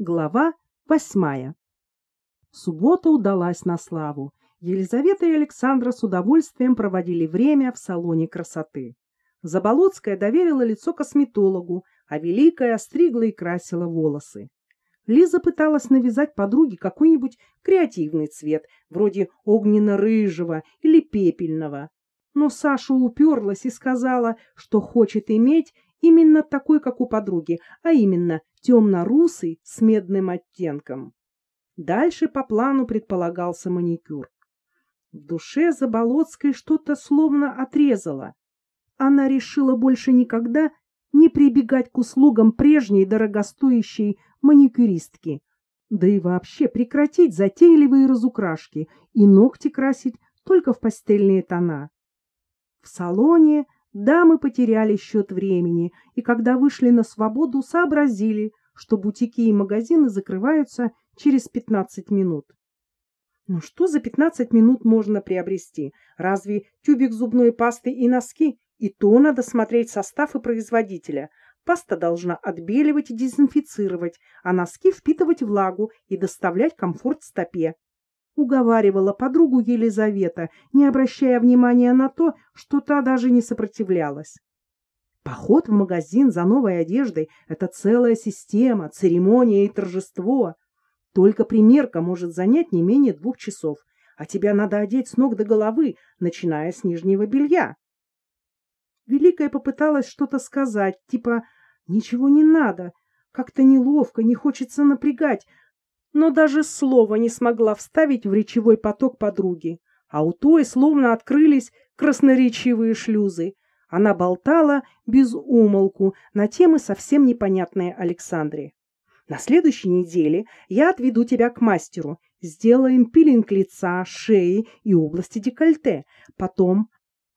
Глава восьмая. Суббота удалась на славу. Елизавета и Александра с удовольствием проводили время в салоне красоты. Заболоцкая доверила лицо косметологу, а Великая остригла и красила волосы. Лиза пыталась навязать подруге какой-нибудь креативный цвет, вроде огненно-рыжего или пепельного. Но Саша уперлась и сказала, что хочет иметь именно такой, как у подруги, а именно темно-русый с медным оттенком. Дальше по плану предполагался маникюр. В душе Заболоцкой что-то словно отрезало. Она решила больше никогда не прибегать к услугам прежней дорогостоящей маникюристки, да и вообще прекратить затейливые разукрашки и ногти красить только в пастельные тона. В салоне Дамы потеряли счет времени, и когда вышли на свободу, сообразили, что бутики и магазины закрываются через 15 минут. Ну что за 15 минут можно приобрести? Разве тюбик зубной пасты и носки? И то надо смотреть состав и производителя. Паста должна отбеливать и дезинфицировать, а носки впитывать влагу и доставлять комфорт стопе уговаривала подругу Елизавета, не обращая внимания на то, что та даже не сопротивлялась. Поход в магазин за новой одеждой — это целая система, церемония и торжество. Только примерка может занять не менее двух часов, а тебя надо одеть с ног до головы, начиная с нижнего белья. Великая попыталась что-то сказать, типа «ничего не надо», как-то неловко, не хочется напрягать, но даже слова не смогла вставить в речевой поток подруги, а у той словно открылись красноречивые шлюзы. Она болтала без умолку на темы совсем непонятные Александре. На следующей неделе я отведу тебя к мастеру. Сделаем пилинг лица, шеи и области декольте. Потом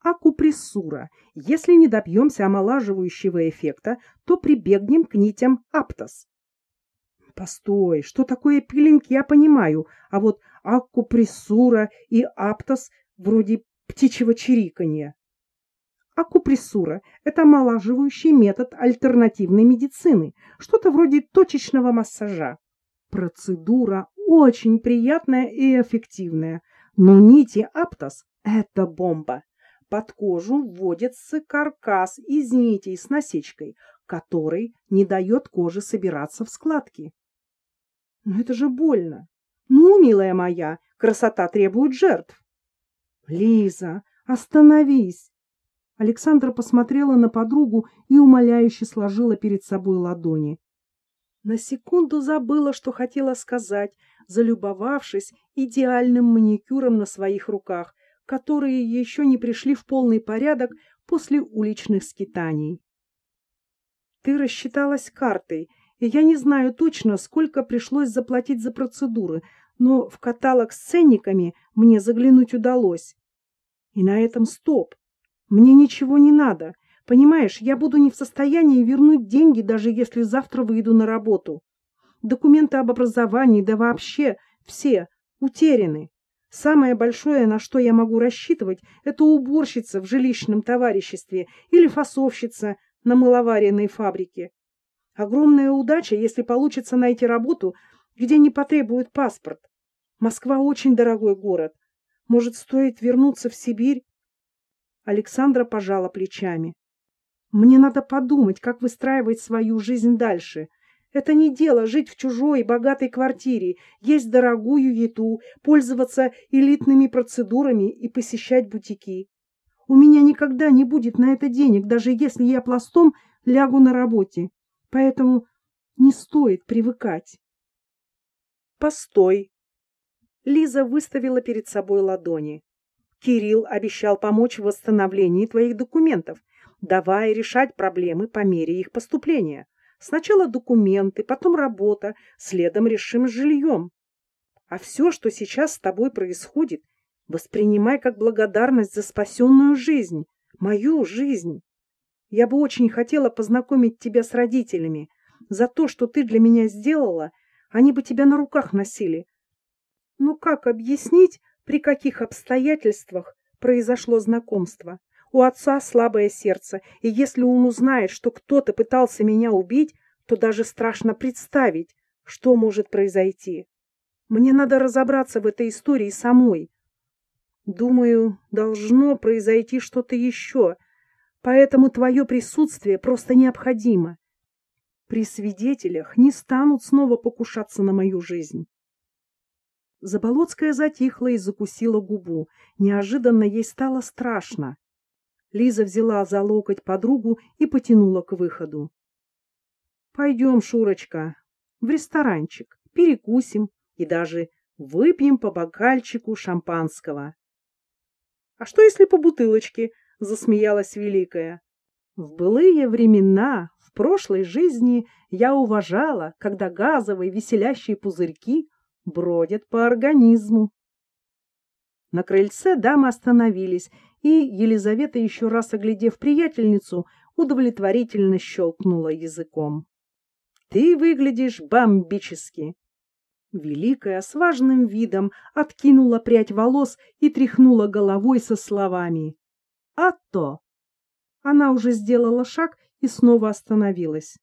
акупрессура. Если не добьемся омолаживающего эффекта, то прибегнем к нитям Аптос. Постой, что такое пилинг, я понимаю, а вот акупрессура и аптос вроде птичьего чириканья. Акупрессура – это омолаживающий метод альтернативной медицины, что-то вроде точечного массажа. Процедура очень приятная и эффективная, но нити аптос – это бомба. Под кожу вводится каркас из нитей с насечкой, который не дает коже собираться в складки. Но это же больно. Ну, милая моя, красота требует жертв. Лиза, остановись. Александра посмотрела на подругу и умоляюще сложила перед собой ладони. На секунду забыла, что хотела сказать, залюбовавшись идеальным маникюром на своих руках, которые еще не пришли в полный порядок после уличных скитаний. Ты рассчиталась картой я не знаю точно, сколько пришлось заплатить за процедуры, но в каталог с ценниками мне заглянуть удалось. И на этом стоп. Мне ничего не надо. Понимаешь, я буду не в состоянии вернуть деньги, даже если завтра выйду на работу. Документы об образовании, да вообще все утеряны. Самое большое, на что я могу рассчитывать, это уборщица в жилищном товариществе или фасовщица на мыловаренной фабрике. Огромная удача, если получится найти работу, где не потребуют паспорт. Москва очень дорогой город. Может, стоит вернуться в Сибирь? Александра пожала плечами. Мне надо подумать, как выстраивать свою жизнь дальше. Это не дело жить в чужой богатой квартире, есть дорогую еду, пользоваться элитными процедурами и посещать бутики. У меня никогда не будет на это денег, даже если я пластом лягу на работе. Поэтому не стоит привыкать. Постой. Лиза выставила перед собой ладони. Кирилл обещал помочь в восстановлении твоих документов, давая решать проблемы по мере их поступления. Сначала документы, потом работа, следом решим с жильем. А все, что сейчас с тобой происходит, воспринимай как благодарность за спасенную жизнь, мою жизнь. Я бы очень хотела познакомить тебя с родителями. За то, что ты для меня сделала, они бы тебя на руках носили. Ну как объяснить, при каких обстоятельствах произошло знакомство? У отца слабое сердце, и если он узнает, что кто-то пытался меня убить, то даже страшно представить, Что может произойти? Мне надо разобраться в этой истории самой. Думаю, должно произойти что-то еще, поэтому твое присутствие просто необходимо. При свидетелях не станут снова покушаться на мою жизнь. Заболоцкая затихла и закусила губу. Неожиданно ей стало страшно. Лиза взяла за локоть подругу и потянула к выходу. — Пойдем, Шурочка, в ресторанчик, перекусим и даже выпьем по бокальчику шампанского. — А что, если по бутылочке? — засмеялась Великая. В былые времена, в прошлой жизни я уважала, когда газовые веселящие пузырьки бродят по организму. На крыльце дамы остановились, и Елизавета, еще раз оглядев приятельницу, удовлетворительно щелкнула языком. — Ты выглядишь бомбически! Великая с важным видом откинула прядь волос и тряхнула головой со словами. — А то! Она уже сделала шаг и снова остановилась.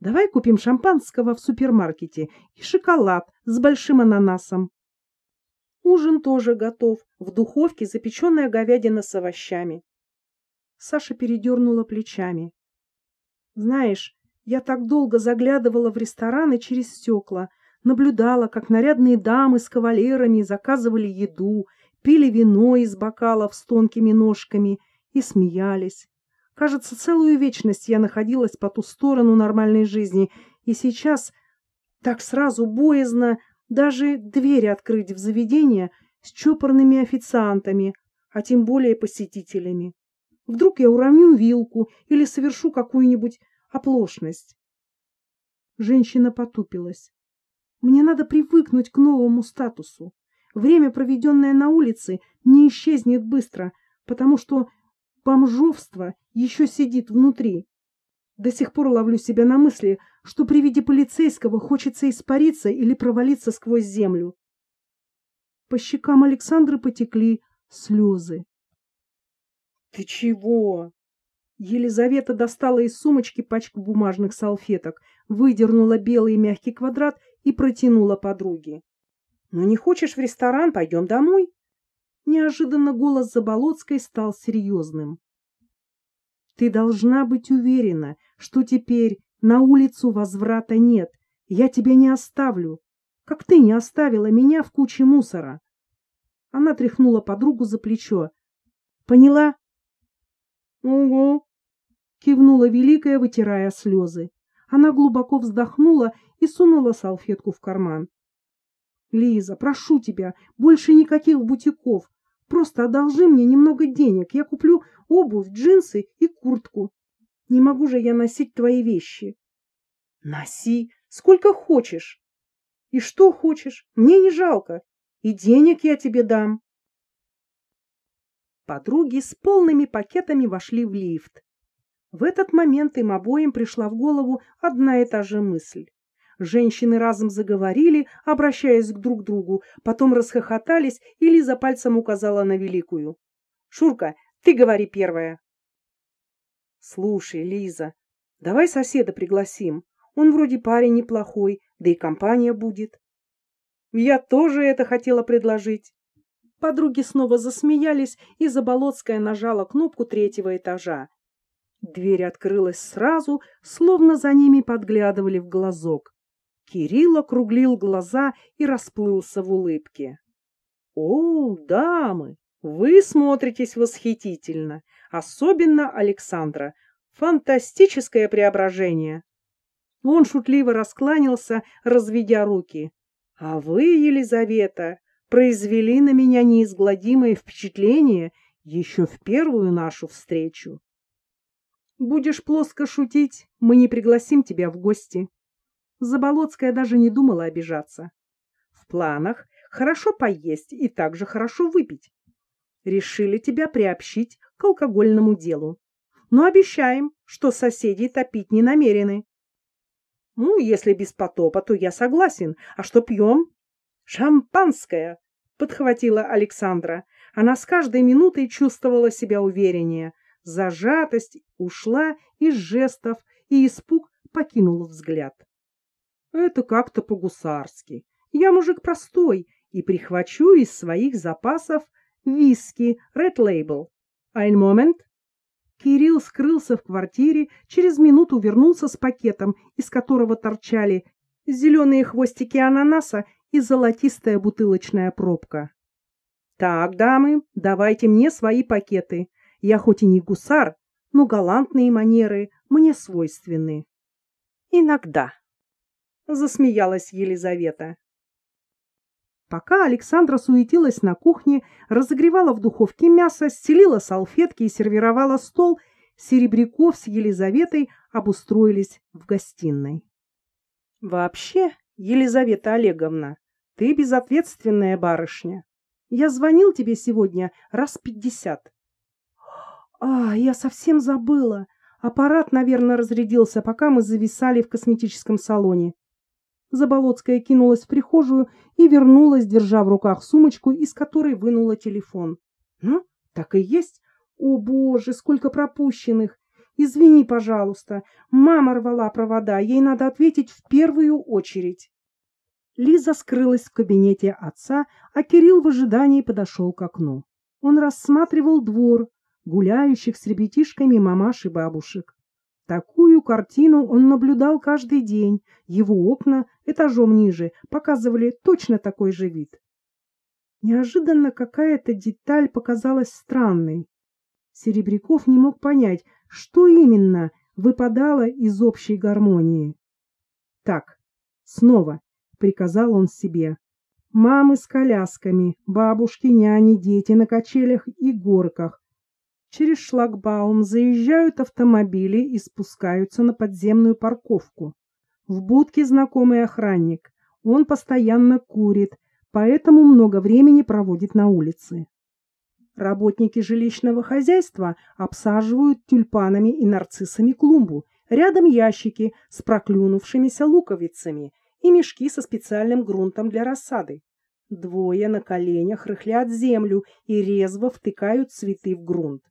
Давай купим шампанского в супермаркете и шоколад с большим ананасом. Ужин тоже готов. В духовке запеченная говядина с овощами. Саша передернула плечами. Знаешь, я так долго заглядывала в рестораны через стекла, наблюдала, как нарядные дамы с кавалерами заказывали еду, пили вино из бокалов с тонкими ножками и смеялись. Кажется, целую вечность я находилась по ту сторону нормальной жизни, и сейчас так сразу боязно даже двери открыть в заведение с чопорными официантами, а тем более посетителями. Вдруг я уроню вилку или совершу какую-нибудь оплошность. Женщина потупилась. Мне надо привыкнуть к новому статусу. Время, проведенное на улице, не исчезнет быстро, потому что бомжовство еще сидит внутри. До сих пор ловлю себя на мысли, что при виде полицейского хочется испариться или провалиться сквозь землю. По щекам Александры потекли слезы. — Ты чего? Елизавета достала из сумочки пачку бумажных салфеток, выдернула белый мягкий квадрат и протянула подруге. — Ну, не хочешь в ресторан? Пойдем домой. Неожиданно голос Заболоцкой стал серьезным. Ты должна быть уверена, что теперь на улицу возврата нет. Я тебя не оставлю, как ты не оставила меня в куче мусора. Она тряхнула подругу за плечо. Поняла? Угу, кивнула Великая, вытирая слезы. Она глубоко вздохнула и сунула салфетку в карман. Лиза, прошу тебя, больше никаких бутиков. Просто одолжи мне немного денег, я куплю обувь, джинсы и куртку. Не могу же я носить твои вещи. Носи, сколько хочешь. И что хочешь, мне не жалко. И денег я тебе дам. Подруги с полными пакетами вошли в лифт. В этот момент им обоим пришла в голову одна и та же мысль. Женщины разом заговорили, обращаясь к друг другу, потом расхохотались, и Лиза пальцем указала на Великую. — Шурка, ты говори первая. — Слушай, Лиза, давай соседа пригласим. Он вроде парень неплохой, да и компания будет. Я тоже это хотела предложить. Подруги снова засмеялись, и Заболоцкая нажала кнопку третьего этажа. Дверь открылась сразу, словно за ними подглядывали в глазок. Кирилл округлил глаза и расплылся в улыбке. — О, дамы, вы смотритесь восхитительно, особенно Александра. Фантастическое преображение. Он шутливо раскланялся, разведя руки. А вы, Елизавета, произвели на меня неизгладимое впечатление еще в первую нашу встречу. Будешь плоско шутить, мы не пригласим тебя в гости. Заболоцкая даже не думала обижаться. В планах хорошо поесть и также хорошо выпить. Решили тебя приобщить к алкогольному делу. Но обещаем, что соседей топить не намерены. Ну, если без потопа, то я согласен. А что пьем? Шампанское, подхватила Александра. Она с каждой минутой чувствовала себя увереннее. Зажатость ушла из жестов, и испуг покинул взгляд. Это как-то по-гусарски. Я мужик простой и прихвачу из своих запасов виски Red Label. Ein Moment. Кирилл скрылся в квартире, через минуту вернулся с пакетом, из которого торчали зеленые хвостики ананаса и золотистая бутылочная пробка. Так, дамы, давайте мне свои пакеты. Я хоть и не гусар, но галантные манеры мне свойственны. Иногда. Засмеялась Елизавета. Пока Александра суетилась на кухне, разогревала в духовке мясо, стелила салфетки и сервировала стол, Серебряков с Елизаветой обустроились в гостиной. Вообще, Елизавета Олеговна, ты безответственная барышня. Я звонил тебе сегодня раз пятьдесят. А, я совсем забыла. Аппарат, наверное, разрядился, пока мы зависали в косметическом салоне. Заболоцкая кинулась в прихожую и вернулась, держа в руках сумочку, из которой вынула телефон. Ну, так и есть. О, боже, сколько пропущенных. Извини, пожалуйста. Мама рвала провода, ей надо ответить в первую очередь. Лиза скрылась в кабинете отца, а Кирилл в ожидании подошел к окну. Он рассматривал двор, гуляющих с ребятишками мамаш и бабушек. Такую картину он наблюдал каждый день. Его окна этажом ниже показывали точно такой же вид. Неожиданно какая-то деталь показалась странной. Серебряков не мог понять, что именно выпадало из общей гармонии. Так, снова, приказал он себе. Мамы с колясками, бабушки, няни, дети на качелях и горках, Через шлагбаум заезжают автомобили и спускаются на подземную парковку. В будке знакомый охранник. Он постоянно курит, поэтому много времени проводит на улице. Работники жилищного хозяйства обсаживают тюльпанами и нарциссами клумбу. Рядом ящики с проклюнувшимися луковицами и мешки со специальным грунтом для рассады. Двое на коленях рыхлят землю и резво втыкают цветы в грунт.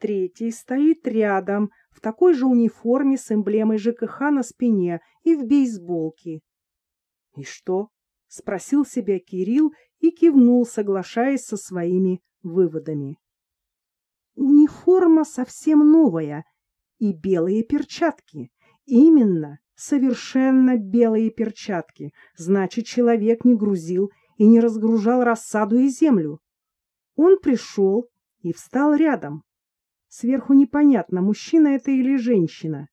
Третий стоит рядом, в такой же униформе с эмблемой ЖКХ на спине и в бейсболке. «И что?» — спросил себя Кирилл и кивнул, соглашаясь со своими выводами. Униформа совсем новая и белые перчатки. Именно, совершенно белые перчатки. Значит, человек не грузил и не разгружал рассаду и землю. Он пришел и встал рядом. Сверху непонятно, мужчина это или женщина.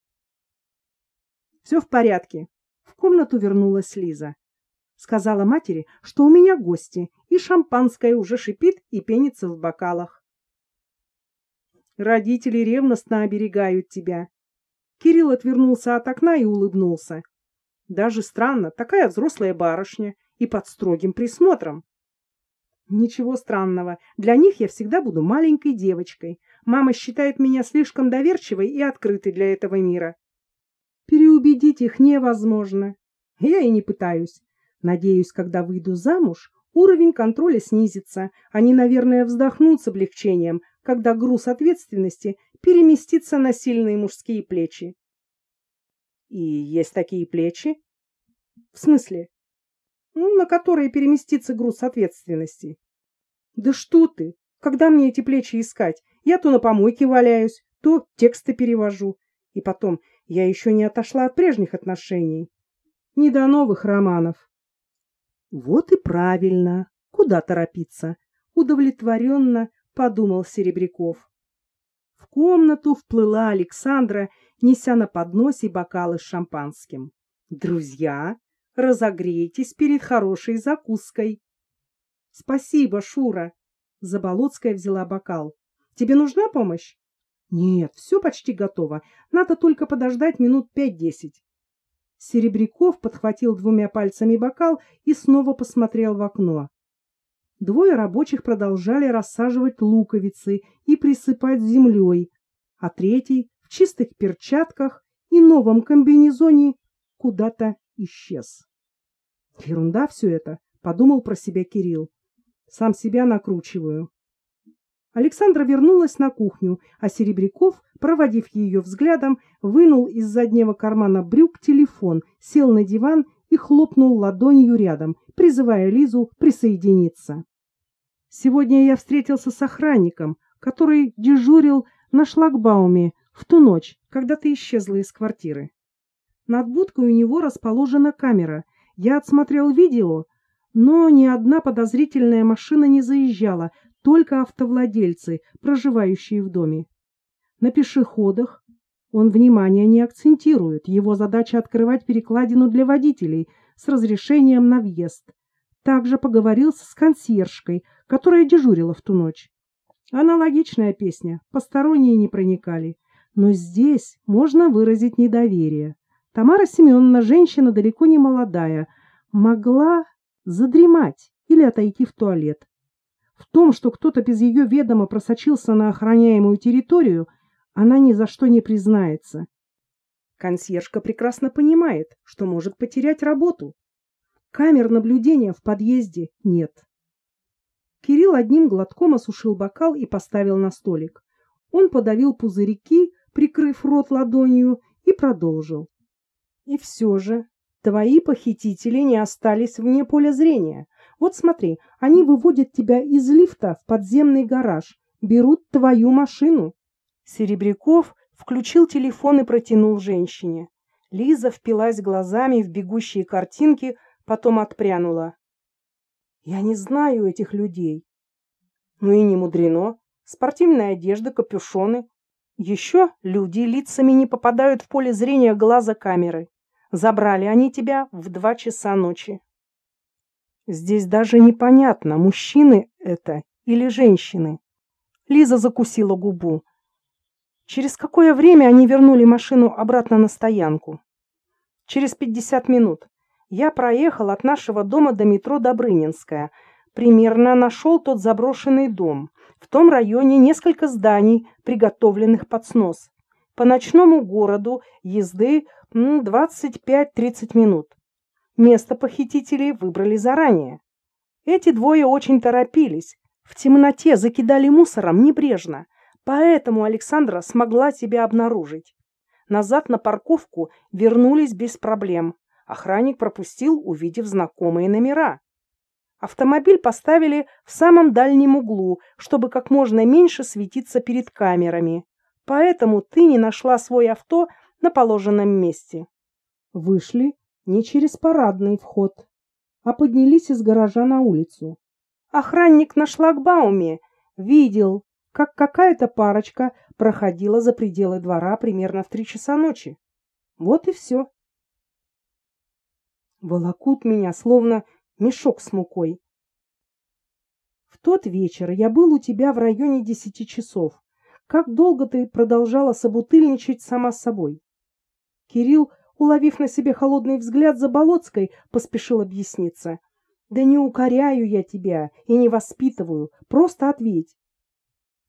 Все в порядке. В комнату вернулась Лиза. Сказала матери, что у меня гости, и шампанское уже шипит и пенится в бокалах. Родители ревностно оберегают тебя. Кирилл отвернулся от окна и улыбнулся. Даже странно, такая взрослая барышня и под строгим присмотром. Ничего странного. Для них я всегда буду маленькой девочкой. Мама считает меня слишком доверчивой и открытой для этого мира. Переубедить их невозможно. Я и не пытаюсь. Надеюсь, когда выйду замуж, уровень контроля снизится. Они, наверное, вздохнут с облегчением, когда груз ответственности переместится на сильные мужские плечи. И есть такие плечи? В смысле? ну, на которые переместится груз ответственности. Да что ты? Когда мне эти плечи искать? Я то на помойке валяюсь, то тексты перевожу. И потом, я еще не отошла от прежних отношений. Не до новых романов. Вот и правильно. Куда торопиться? Удовлетворенно подумал Серебряков. В комнату вплыла Александра, неся на подносе бокалы с шампанским. Друзья, разогрейтесь перед хорошей закуской. — Спасибо, Шура. Заболоцкая взяла бокал. — Тебе нужна помощь? — Нет, все почти готово. Надо только подождать минут пять-десять. Серебряков подхватил двумя пальцами бокал и снова посмотрел в окно. Двое рабочих продолжали рассаживать луковицы и присыпать землей, а третий в чистых перчатках и новом комбинезоне куда-то исчез. Ерунда все это, подумал про себя Кирилл. Сам себя накручиваю. Александра вернулась на кухню, а Серебряков, проводив ее взглядом, вынул из заднего кармана брюк телефон, сел на диван и хлопнул ладонью рядом, призывая Лизу присоединиться. Сегодня я встретился с охранником, который дежурил на шлагбауме в ту ночь, когда ты исчезла из квартиры. Над будкой у него расположена камера. Я отсмотрел видео, но ни одна подозрительная машина не заезжала, только автовладельцы, проживающие в доме. На пешеходах он внимания не акцентирует, его задача открывать перекладину для водителей с разрешением на въезд. Также поговорил с консьержкой, которая дежурила в ту ночь. Аналогичная песня, посторонние не проникали. Но здесь можно выразить недоверие. Тамара Семеновна, женщина далеко не молодая, могла задремать или отойти в туалет. В том, что кто-то без ее ведома просочился на охраняемую территорию, она ни за что не признается. Консьержка прекрасно понимает, что может потерять работу. Камер наблюдения в подъезде нет. Кирилл одним глотком осушил бокал и поставил на столик. Он подавил пузырьки, прикрыв рот ладонью, и продолжил. И все же твои похитители не остались вне поля зрения. Вот смотри, они выводят тебя из лифта в подземный гараж, берут твою машину. Серебряков включил телефон и протянул женщине. Лиза впилась глазами в бегущие картинки, потом отпрянула. Я не знаю этих людей. Ну и не мудрено. Спортивная одежда, капюшоны. Еще люди лицами не попадают в поле зрения глаза камеры. Забрали они тебя в два часа ночи. Здесь даже непонятно, мужчины это или женщины. Лиза закусила губу. Через какое время они вернули машину обратно на стоянку? Через пятьдесят минут. Я проехал от нашего дома до метро Добрынинская. Примерно нашел тот заброшенный дом. В том районе несколько зданий, приготовленных под снос. По ночному городу езды 25-30 минут. Место похитителей выбрали заранее. Эти двое очень торопились. В темноте закидали мусором небрежно. Поэтому Александра смогла тебя обнаружить. Назад на парковку вернулись без проблем. Охранник пропустил, увидев знакомые номера. Автомобиль поставили в самом дальнем углу, чтобы как можно меньше светиться перед камерами. Поэтому ты не нашла свой авто на положенном месте. Вышли не через парадный вход, а поднялись из гаража на улицу. Охранник на шлагбауме видел, как какая-то парочка проходила за пределы двора примерно в три часа ночи. Вот и все. Волокут меня, словно мешок с мукой. В тот вечер я был у тебя в районе десяти часов. Как долго ты продолжала собутыльничать сама с собой? Кирилл, уловив на себе холодный взгляд за Болоцкой, поспешил объясниться. Да не укоряю я тебя и не воспитываю, просто ответь.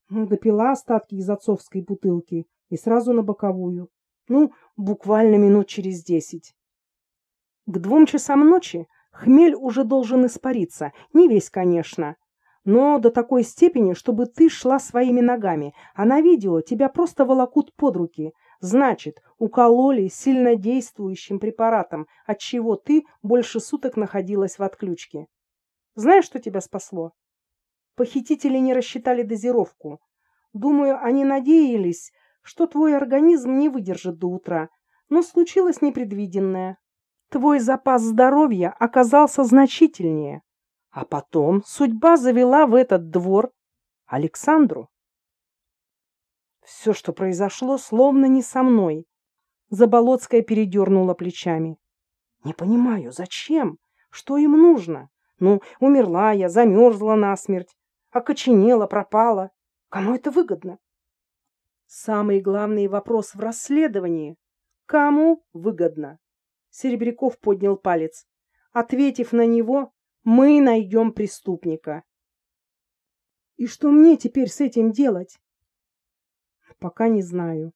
Ну, допила остатки из отцовской бутылки и сразу на боковую. Ну, буквально минут через десять. К двум часам ночи хмель уже должен испариться, не весь, конечно, но до такой степени, чтобы ты шла своими ногами, а на видео тебя просто волокут под руки. Значит, укололи сильнодействующим препаратом, от чего ты больше суток находилась в отключке. Знаешь, что тебя спасло? Похитители не рассчитали дозировку. Думаю, они надеялись, что твой организм не выдержит до утра, но случилось непредвиденное. Твой запас здоровья оказался значительнее. А потом судьба завела в этот двор Александру. Все, что произошло, словно не со мной. Заболоцкая передернула плечами. Не понимаю, зачем? Что им нужно? Ну, умерла я, замерзла насмерть, окоченела, пропала. Кому это выгодно? Самый главный вопрос в расследовании. Кому выгодно? Серебряков поднял палец. Ответив на него, мы найдем преступника. И что мне теперь с этим делать? Пока не знаю.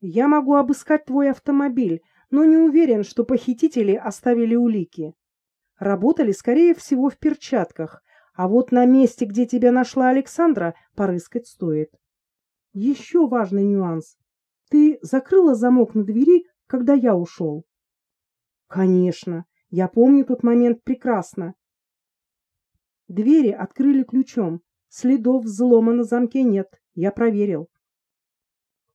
Я могу обыскать твой автомобиль, но не уверен, что похитители оставили улики. Работали, скорее всего, в перчатках, а вот на месте, где тебя нашла Александра, порыскать стоит. Еще важный нюанс. Ты закрыла замок на двери, когда я ушел? Конечно. Я помню тот момент прекрасно. Двери открыли ключом. Следов взлома на замке нет. Я проверил.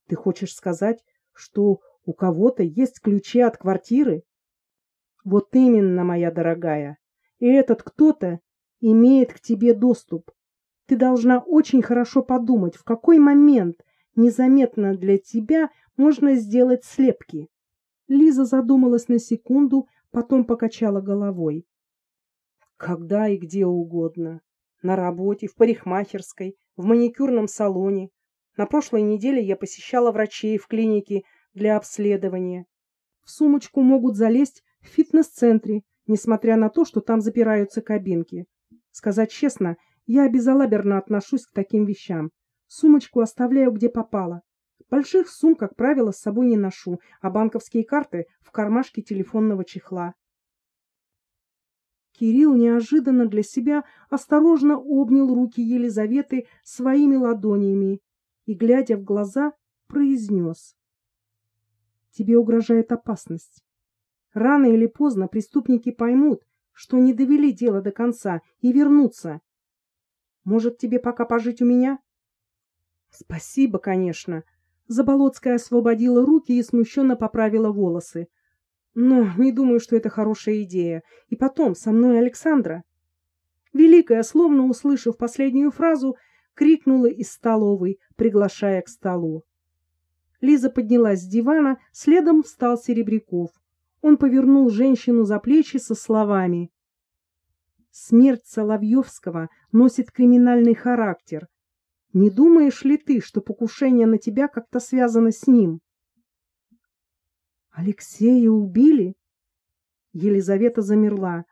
Ты хочешь сказать, что у кого-то есть ключи от квартиры? Вот именно, моя дорогая. И этот кто-то имеет к тебе доступ. Ты должна очень хорошо подумать, в какой момент незаметно для тебя можно сделать слепки. Лиза задумалась на секунду, потом покачала головой. Когда и где угодно. На работе, в парикмахерской, в маникюрном салоне. На прошлой неделе я посещала врачей в клинике для обследования. В сумочку могут залезть в фитнес-центре, несмотря на то, что там запираются кабинки. Сказать честно, я безалаберно отношусь к таким вещам. Сумочку оставляю где попало. Больших сумм, как правило, с собой не ношу, а банковские карты в кармашке телефонного чехла. Кирилл неожиданно для себя осторожно обнял руки Елизаветы своими ладонями и, глядя в глаза, произнес. «Тебе угрожает опасность. Рано или поздно преступники поймут, что не довели дело до конца и вернутся. Может, тебе пока пожить у меня?» «Спасибо, конечно». Заболоцкая освободила руки и смущенно поправила волосы. «Но не думаю, что это хорошая идея. И потом, со мной Александра». Великая, словно услышав последнюю фразу, крикнула из столовой, приглашая к столу. Лиза поднялась с дивана, следом встал Серебряков. Он повернул женщину за плечи со словами. «Смерть Соловьевского носит криминальный характер. Не думаешь ли ты, что покушение на тебя как-то связано с ним?» «Алексея убили?» Елизавета замерла.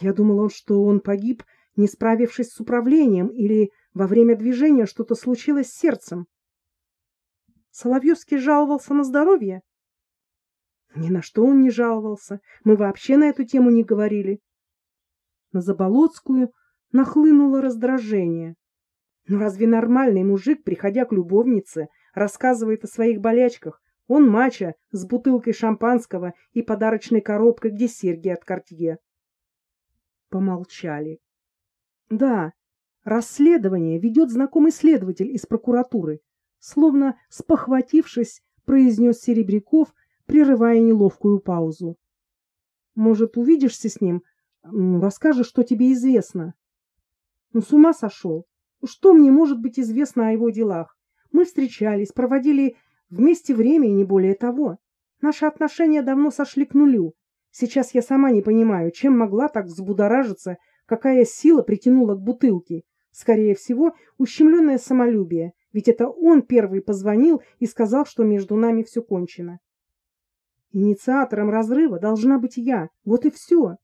Я думала, что он погиб, не справившись с управлением, или во время движения что-то случилось с сердцем. Соловьевский жаловался на здоровье? Ни на что он не жаловался. Мы вообще на эту тему не говорили. На Заболоцкую нахлынуло раздражение. Но разве нормальный мужик, приходя к любовнице, рассказывает о своих болячках? Он мача с бутылкой шампанского и подарочной коробкой, где серьги от Кортье. Помолчали. Да, Расследование ведет знакомый следователь из прокуратуры, словно спохватившись, произнес Серебряков, прерывая неловкую паузу. Может, увидишься с ним, расскажешь, что тебе известно. Ну, с ума сошел. Что мне может быть известно о его делах? Мы встречались, проводили вместе время и не более того. Наши отношения давно сошли к нулю. Сейчас я сама не понимаю, чем могла так взбудоражиться, какая сила притянула к бутылке. Скорее всего, ущемленное самолюбие, ведь это он первый позвонил и сказал, что между нами все кончено. Инициатором разрыва должна быть я, вот и все.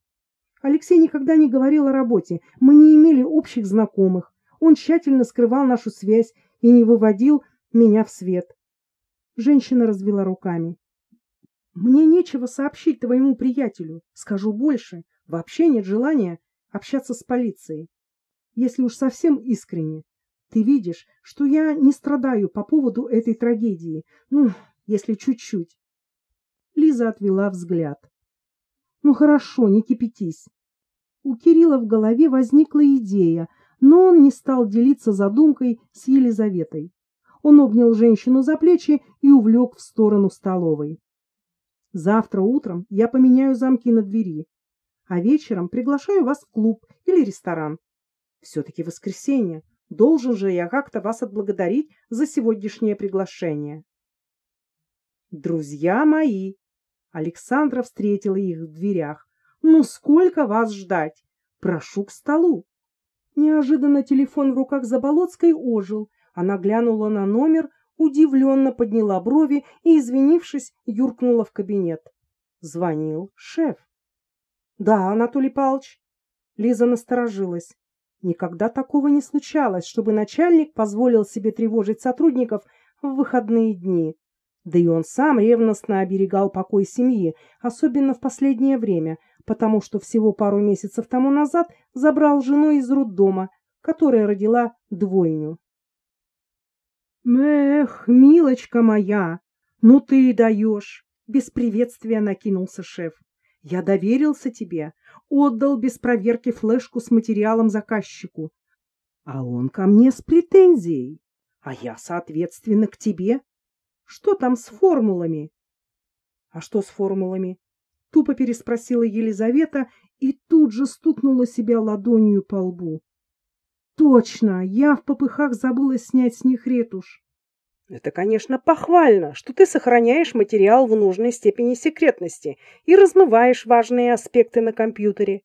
Алексей никогда не говорил о работе, мы не имели общих знакомых. Он тщательно скрывал нашу связь и не выводил меня в свет. Женщина развела руками. Мне нечего сообщить твоему приятелю. Скажу больше. Вообще нет желания общаться с полицией если уж совсем искренне. Ты видишь, что я не страдаю по поводу этой трагедии. Ну, если чуть-чуть. Лиза отвела взгляд. Ну хорошо, не кипятись. У Кирилла в голове возникла идея, но он не стал делиться задумкой с Елизаветой. Он обнял женщину за плечи и увлек в сторону столовой. Завтра утром я поменяю замки на двери, а вечером приглашаю вас в клуб или ресторан. Все-таки воскресенье. Должен же я как-то вас отблагодарить за сегодняшнее приглашение. Друзья мои! Александра встретила их в дверях. Ну сколько вас ждать? Прошу к столу. Неожиданно телефон в руках Заболоцкой ожил. Она глянула на номер, удивленно подняла брови и, извинившись, юркнула в кабинет. Звонил шеф. Да, Анатолий Павлович. Лиза насторожилась. Никогда такого не случалось, чтобы начальник позволил себе тревожить сотрудников в выходные дни. Да и он сам ревностно оберегал покой семьи, особенно в последнее время, потому что всего пару месяцев тому назад забрал жену из роддома, которая родила двойню. «Эх, милочка моя, ну ты и даешь!» Без приветствия накинулся шеф. Я доверился тебе, отдал без проверки флешку с материалом заказчику. А он ко мне с претензией, а я, соответственно, к тебе. Что там с формулами? А что с формулами? Тупо переспросила Елизавета и тут же стукнула себя ладонью по лбу. Точно, я в попыхах забыла снять с них ретушь. Это, конечно, похвально, что ты сохраняешь материал в нужной степени секретности и размываешь важные аспекты на компьютере.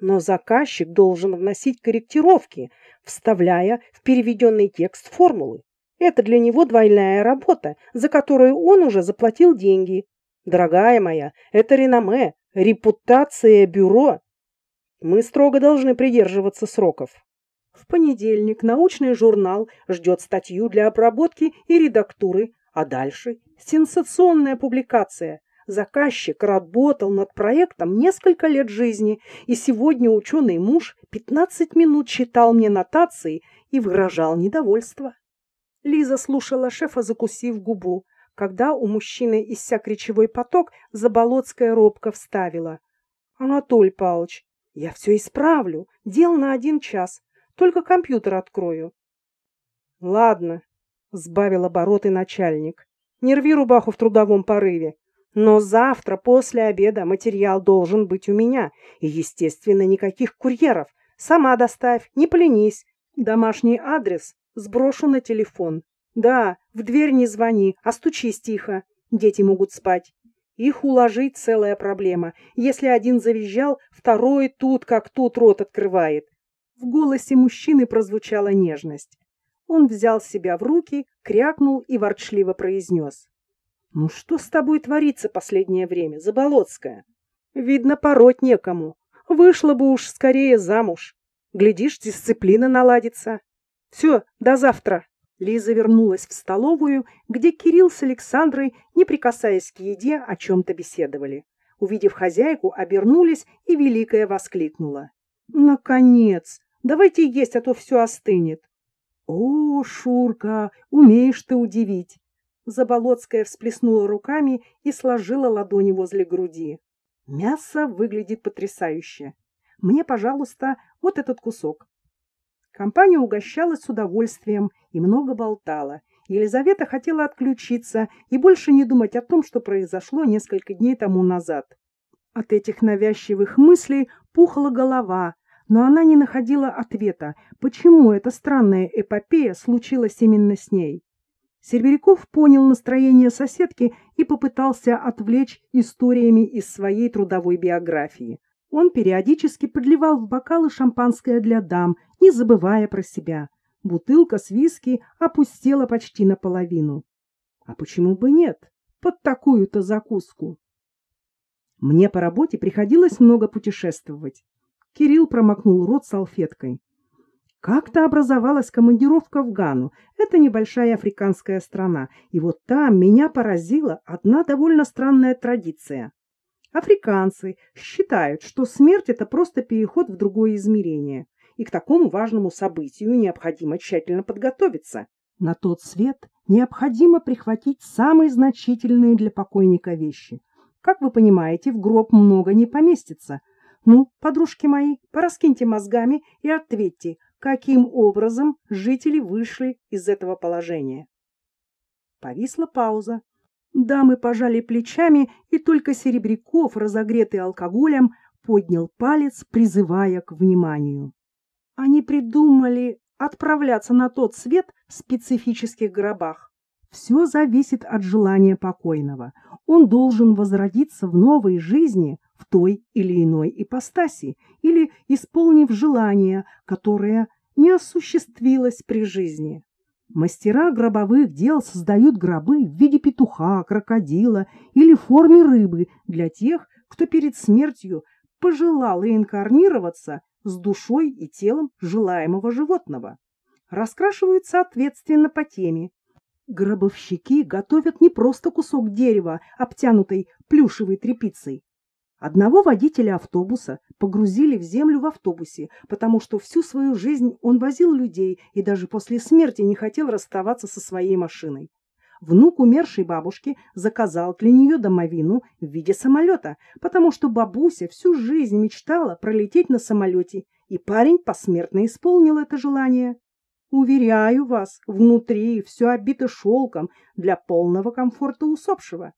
Но заказчик должен вносить корректировки, вставляя в переведенный текст формулы. Это для него двойная работа, за которую он уже заплатил деньги. Дорогая моя, это реноме, репутация бюро. Мы строго должны придерживаться сроков. В понедельник научный журнал ждет статью для обработки и редактуры, а дальше сенсационная публикация. Заказчик работал над проектом несколько лет жизни, и сегодня ученый муж 15 минут читал мне нотации и выражал недовольство. Лиза слушала шефа, закусив губу. Когда у мужчины иссяк речевой поток, Заболоцкая робко вставила. — Анатолий Павлович, я все исправлю. Дел на один час. Только компьютер открою. — Ладно, — сбавил обороты начальник. — Не рви рубаху в трудовом порыве. Но завтра после обеда материал должен быть у меня. И, естественно, никаких курьеров. Сама доставь, не поленись. Домашний адрес сброшу на телефон. Да, в дверь не звони, а стучись тихо. Дети могут спать. Их уложить целая проблема. Если один завизжал, второй тут как тут рот открывает. В голосе мужчины прозвучала нежность. Он взял себя в руки, крякнул и ворчливо произнес. — Ну что с тобой творится последнее время, Заболоцкая? Видно, пороть некому. Вышла бы уж скорее замуж. Глядишь, дисциплина наладится. Все, до завтра. Лиза вернулась в столовую, где Кирилл с Александрой, не прикасаясь к еде, о чем-то беседовали. Увидев хозяйку, обернулись, и Великая воскликнула. «Наконец! Давайте есть, а то все остынет. О, Шурка, умеешь ты удивить. Заболоцкая всплеснула руками и сложила ладони возле груди. Мясо выглядит потрясающе. Мне, пожалуйста, вот этот кусок. Компания угощалась с удовольствием и много болтала. Елизавета хотела отключиться и больше не думать о том, что произошло несколько дней тому назад. От этих навязчивых мыслей пухла голова, но она не находила ответа, почему эта странная эпопея случилась именно с ней. Серебряков понял настроение соседки и попытался отвлечь историями из своей трудовой биографии. Он периодически подливал в бокалы шампанское для дам, не забывая про себя. Бутылка с виски опустела почти наполовину. А почему бы нет? Под такую-то закуску. Мне по работе приходилось много путешествовать. Кирилл промокнул рот салфеткой. Как-то образовалась командировка в Гану. Это небольшая африканская страна. И вот там меня поразила одна довольно странная традиция. Африканцы считают, что смерть – это просто переход в другое измерение. И к такому важному событию необходимо тщательно подготовиться. На тот свет необходимо прихватить самые значительные для покойника вещи. Как вы понимаете, в гроб много не поместится – ну, подружки мои, пораскиньте мозгами и ответьте, каким образом жители вышли из этого положения. Повисла пауза. Дамы пожали плечами, и только Серебряков, разогретый алкоголем, поднял палец, призывая к вниманию. Они придумали отправляться на тот свет в специфических гробах. Все зависит от желания покойного. Он должен возродиться в новой жизни в той или иной ипостаси или исполнив желание, которое не осуществилось при жизни. Мастера гробовых дел создают гробы в виде петуха, крокодила или в форме рыбы для тех, кто перед смертью пожелал реинкарнироваться с душой и телом желаемого животного. Раскрашивают соответственно по теме. Гробовщики готовят не просто кусок дерева, обтянутый плюшевой тряпицей, Одного водителя автобуса погрузили в землю в автобусе, потому что всю свою жизнь он возил людей и даже после смерти не хотел расставаться со своей машиной. Внук умершей бабушки заказал для нее домовину в виде самолета, потому что бабуся всю жизнь мечтала пролететь на самолете, и парень посмертно исполнил это желание. Уверяю вас, внутри все обито шелком для полного комфорта усопшего.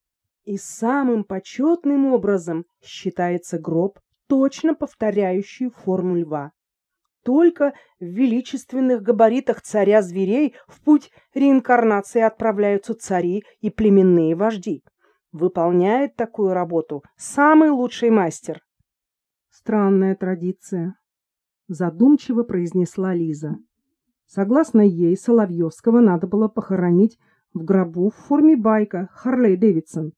И самым почетным образом считается гроб, точно повторяющий форму льва. Только в величественных габаритах царя зверей в путь реинкарнации отправляются цари и племенные вожди. Выполняет такую работу самый лучший мастер. Странная традиция, задумчиво произнесла Лиза. Согласно ей, Соловьевского надо было похоронить в гробу в форме байка Харлей Дэвидсон.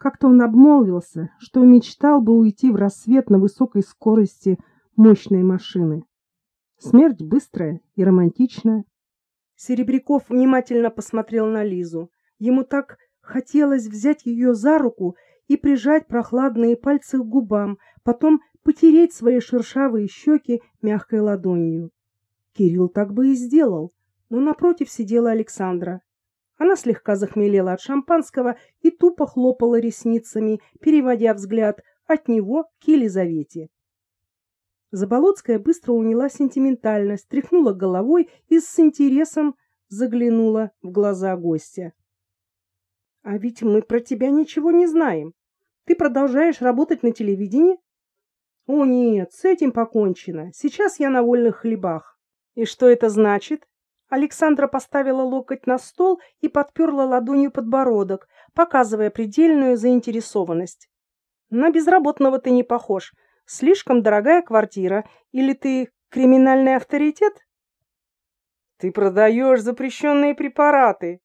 Как-то он обмолвился, что мечтал бы уйти в рассвет на высокой скорости мощной машины. Смерть быстрая и романтичная. Серебряков внимательно посмотрел на Лизу. Ему так хотелось взять ее за руку и прижать прохладные пальцы к губам, потом потереть свои шершавые щеки мягкой ладонью. Кирилл так бы и сделал, но напротив сидела Александра. Она слегка захмелела от шампанского и тупо хлопала ресницами, переводя взгляд от него к Елизавете. Заболоцкая быстро уняла сентиментальность, тряхнула головой и с интересом заглянула в глаза гостя. — А ведь мы про тебя ничего не знаем. Ты продолжаешь работать на телевидении? — О нет, с этим покончено. Сейчас я на вольных хлебах. — И что это значит? Александра поставила локоть на стол и подперла ладонью подбородок, показывая предельную заинтересованность. — На безработного ты не похож. — Слишком дорогая квартира или ты криминальный авторитет? Ты продаешь запрещенные препараты.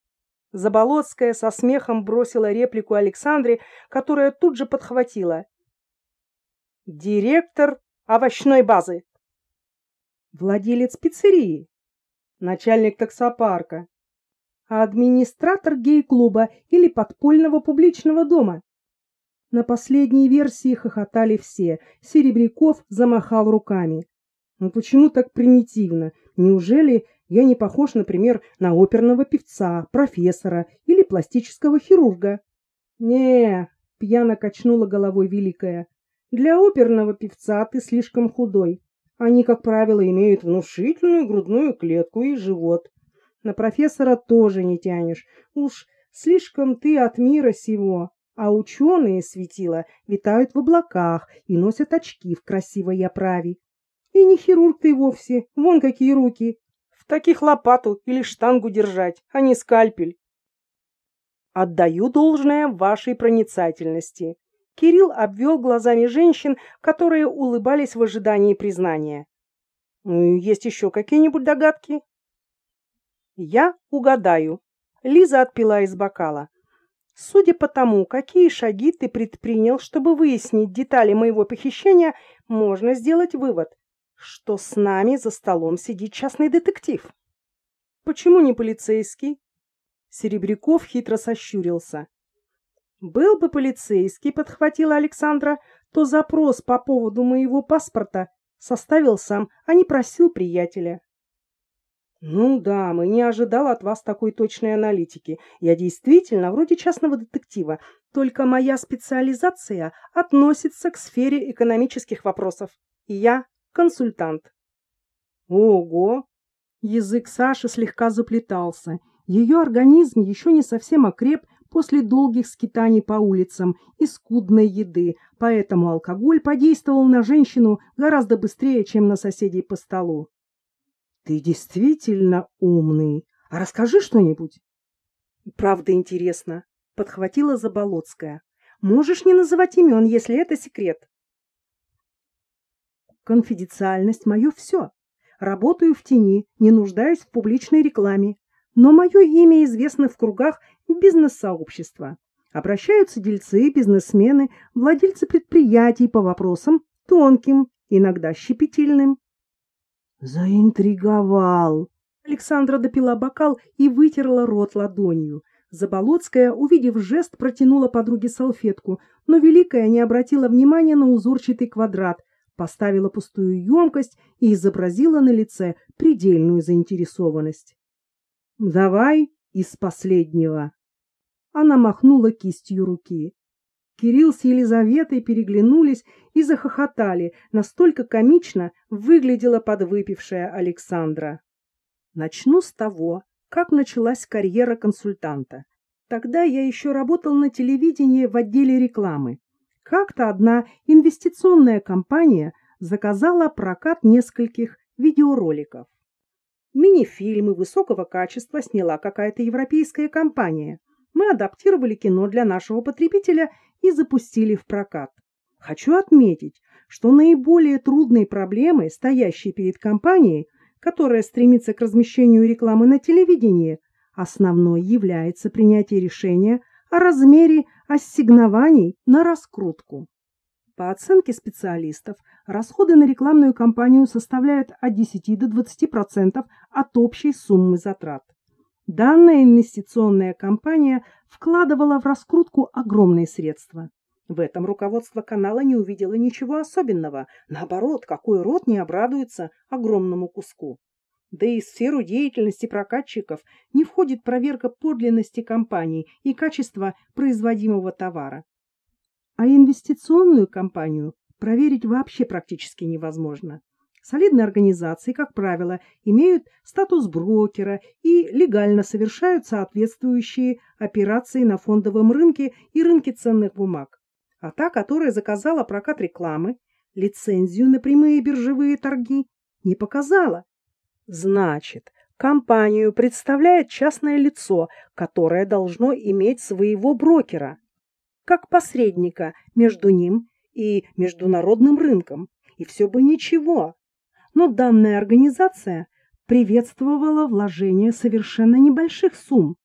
Заболоцкая со смехом бросила реплику Александре, которая тут же подхватила. Директор овощной базы. Владелец пиццерии. Начальник таксопарка. Администратор гей-клуба или подпольного публичного дома. На последней версии хохотали все. Серебряков замахал руками. Ну почему так примитивно? Неужели я не похож, например, на оперного певца, профессора или пластического хирурга? Не, пьяно качнула головой великая. Для оперного певца ты слишком худой. Они, как правило, имеют внушительную грудную клетку и живот. На профессора тоже не тянешь. Уж слишком ты от мира сего. А ученые светила витают в облаках и носят очки в красивой оправе. И не хирург ты вовсе, вон какие руки. В таких лопату или штангу держать, а не скальпель. Отдаю должное вашей проницательности. Кирилл обвел глазами женщин, которые улыбались в ожидании признания. Ну, есть еще какие-нибудь догадки? Я угадаю. Лиза отпила из бокала. Судя по тому, какие шаги ты предпринял, чтобы выяснить детали моего похищения, можно сделать вывод, что с нами за столом сидит частный детектив. Почему не полицейский? Серебряков хитро сощурился. Был бы полицейский, подхватила Александра, то запрос по поводу моего паспорта составил сам, а не просил приятеля. Ну да, мы не ожидал от вас такой точной аналитики. Я действительно вроде частного детектива, только моя специализация относится к сфере экономических вопросов. И я консультант. Ого! Язык Саши слегка заплетался. Ее организм еще не совсем окреп после долгих скитаний по улицам и скудной еды, поэтому алкоголь подействовал на женщину гораздо быстрее, чем на соседей по столу. Ты действительно умный. А расскажи что-нибудь. Правда интересно, подхватила Заболоцкая. Можешь не называть имен, если это секрет. Конфиденциальность мое все. Работаю в тени, не нуждаюсь в публичной рекламе. Но мое имя известно в кругах бизнес-сообщества. Обращаются дельцы, бизнесмены, владельцы предприятий по вопросам тонким, иногда щепетильным. Заинтриговал. Александра допила бокал и вытерла рот ладонью. Заболоцкая, увидев жест, протянула подруге салфетку, но Великая не обратила внимания на узорчатый квадрат, поставила пустую емкость и изобразила на лице предельную заинтересованность. «Давай из последнего». Она махнула кистью руки. Кирилл с Елизаветой переглянулись и захохотали, настолько комично выглядела подвыпившая Александра. Начну с того, как началась карьера консультанта. Тогда я еще работал на телевидении в отделе рекламы. Как-то одна инвестиционная компания заказала прокат нескольких видеороликов. Мини-фильмы высокого качества сняла какая-то европейская компания. Мы адаптировали кино для нашего потребителя и запустили в прокат. Хочу отметить, что наиболее трудной проблемой, стоящей перед компанией, которая стремится к размещению рекламы на телевидении, основной является принятие решения о размере ассигнований на раскрутку. По оценке специалистов, расходы на рекламную кампанию составляют от 10 до 20% от общей суммы затрат. Данная инвестиционная компания вкладывала в раскрутку огромные средства. В этом руководство канала не увидело ничего особенного. Наоборот, какой род не обрадуется огромному куску. Да и в сферу деятельности прокатчиков не входит проверка подлинности компаний и качества производимого товара. А инвестиционную компанию проверить вообще практически невозможно. Солидные организации, как правило, имеют статус брокера и легально совершают соответствующие операции на фондовом рынке и рынке ценных бумаг. А та, которая заказала прокат рекламы, лицензию на прямые биржевые торги, не показала. Значит, компанию представляет частное лицо, которое должно иметь своего брокера как посредника между ним и международным рынком. И все бы ничего. Но данная организация приветствовала вложение совершенно небольших сумм,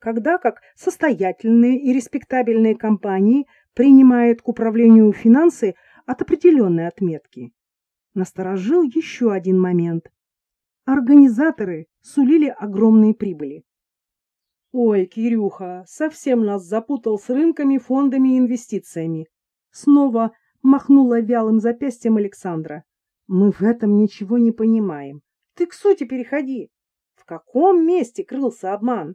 когда как состоятельные и респектабельные компании принимают к управлению финансы от определенной отметки. Насторожил еще один момент. Организаторы сулили огромные прибыли. Ой, Кирюха, совсем нас запутал с рынками, фондами и инвестициями. Снова махнула вялым запястьем Александра. Мы в этом ничего не понимаем. Ты к сути переходи. В каком месте крылся обман?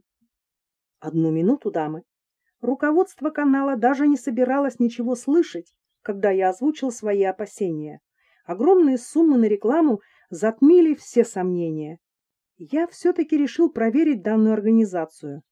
Одну минуту, дамы. Руководство канала даже не собиралось ничего слышать, когда я озвучил свои опасения. Огромные суммы на рекламу затмили все сомнения я все-таки решил проверить данную организацию.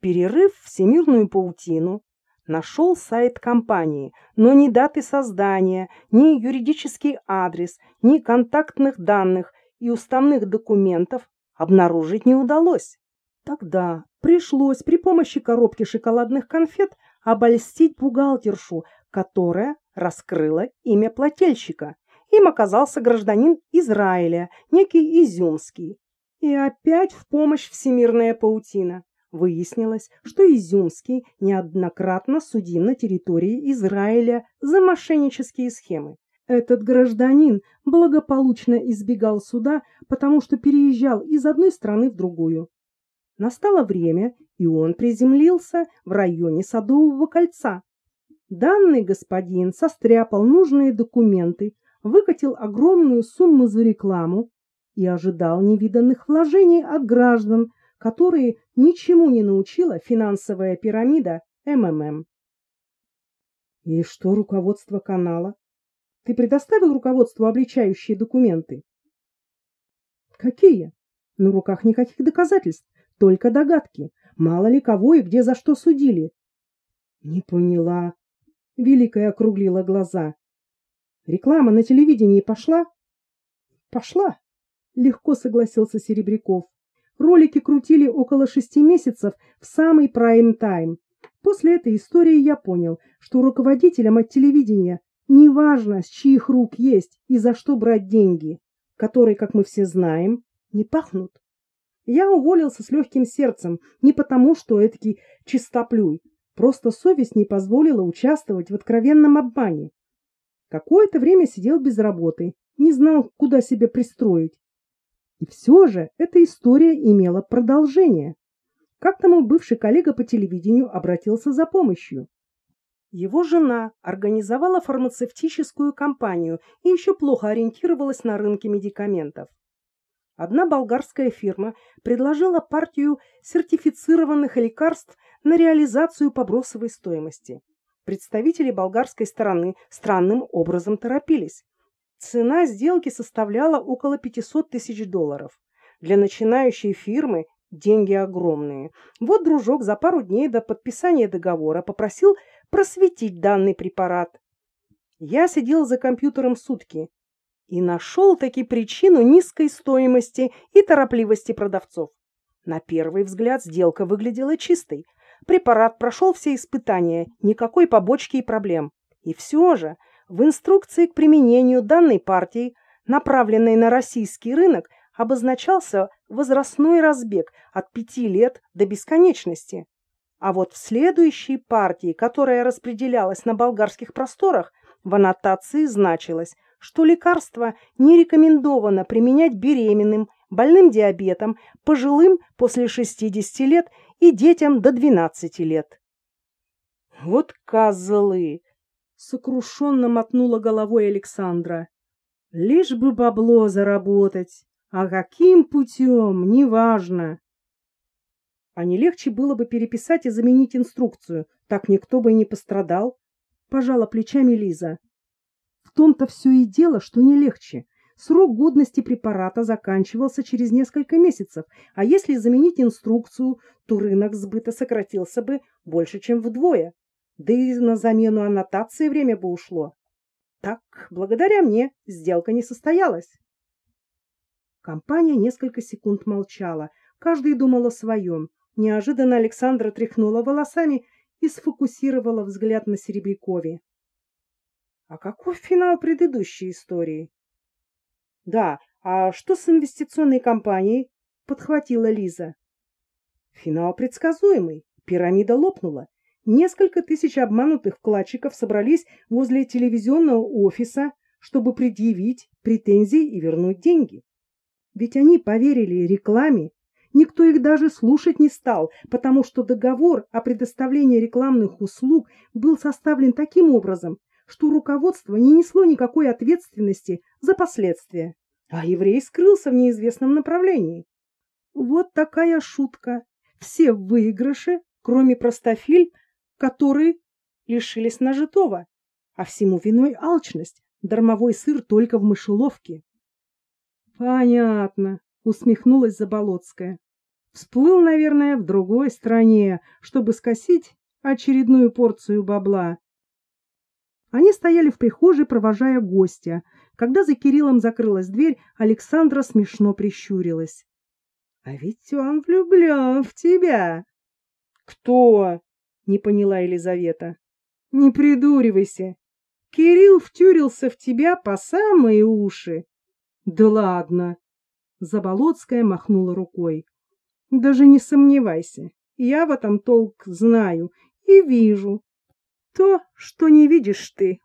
Перерыв всемирную паутину, нашел сайт компании, но ни даты создания, ни юридический адрес, ни контактных данных и уставных документов обнаружить не удалось. Тогда пришлось при помощи коробки шоколадных конфет обольстить бухгалтершу, которая раскрыла имя плательщика им оказался гражданин Израиля, некий Изюмский. И опять в помощь всемирная паутина. Выяснилось, что Изюмский неоднократно судим на территории Израиля за мошеннические схемы. Этот гражданин благополучно избегал суда, потому что переезжал из одной страны в другую. Настало время, и он приземлился в районе Садового кольца. Данный господин состряпал нужные документы, выкатил огромную сумму за рекламу и ожидал невиданных вложений от граждан, которые ничему не научила финансовая пирамида МММ. И что руководство канала? Ты предоставил руководству обличающие документы? Какие? На руках никаких доказательств, только догадки. Мало ли кого и где за что судили. Не поняла. Великая округлила глаза. Реклама на телевидении пошла? Пошла, легко согласился Серебряков. Ролики крутили около шести месяцев в самый прайм-тайм. После этой истории я понял, что руководителям от телевидения неважно, с чьих рук есть и за что брать деньги, которые, как мы все знаем, не пахнут. Я уволился с легким сердцем не потому, что этакий чистоплюй, просто совесть не позволила участвовать в откровенном обмане. Какое-то время сидел без работы, не знал, куда себя пристроить. И все же эта история имела продолжение. Как-то мой бывший коллега по телевидению обратился за помощью. Его жена организовала фармацевтическую компанию и еще плохо ориентировалась на рынке медикаментов. Одна болгарская фирма предложила партию сертифицированных лекарств на реализацию по бросовой стоимости. Представители болгарской стороны странным образом торопились. Цена сделки составляла около 500 тысяч долларов. Для начинающей фирмы деньги огромные. Вот дружок за пару дней до подписания договора попросил просветить данный препарат. Я сидел за компьютером сутки и нашел таки причину низкой стоимости и торопливости продавцов. На первый взгляд сделка выглядела чистой. Препарат прошел все испытания, никакой побочки и проблем. И все же в инструкции к применению данной партии, направленной на российский рынок, обозначался возрастной разбег от пяти лет до бесконечности. А вот в следующей партии, которая распределялась на болгарских просторах, в аннотации значилось, что лекарство не рекомендовано применять беременным, больным диабетом, пожилым после 60 лет и детям до 12 лет. «Вот козлы!» — сокрушенно мотнула головой Александра. «Лишь бы бабло заработать, а каким путем, неважно». А не легче было бы переписать и заменить инструкцию, так никто бы и не пострадал. Пожала плечами Лиза том-то все и дело, что не легче. Срок годности препарата заканчивался через несколько месяцев, а если заменить инструкцию, то рынок сбыта сократился бы больше, чем вдвое. Да и на замену аннотации время бы ушло. Так, благодаря мне, сделка не состоялась. Компания несколько секунд молчала, каждый думал о своем. Неожиданно Александра тряхнула волосами и сфокусировала взгляд на Серебрякове. А каков финал предыдущей истории? Да, а что с инвестиционной компанией? Подхватила Лиза. Финал предсказуемый. Пирамида лопнула. Несколько тысяч обманутых вкладчиков собрались возле телевизионного офиса, чтобы предъявить претензии и вернуть деньги. Ведь они поверили рекламе, никто их даже слушать не стал, потому что договор о предоставлении рекламных услуг был составлен таким образом, что руководство не несло никакой ответственности за последствия, а еврей скрылся в неизвестном направлении. Вот такая шутка. Все в выигрыше, кроме простофиль, которые лишились нажитого, а всему виной алчность, дармовой сыр только в мышеловке. Понятно, усмехнулась Заболоцкая. Всплыл, наверное, в другой стране, чтобы скосить очередную порцию бабла. Они стояли в прихожей, провожая гостя. Когда за Кириллом закрылась дверь, Александра смешно прищурилась. — А ведь он влюблен в тебя. — Кто? — не поняла Елизавета. — Не придуривайся. Кирилл втюрился в тебя по самые уши. — Да ладно. Заболоцкая махнула рукой. — Даже не сомневайся. Я в этом толк знаю и вижу. То, что не видишь ты.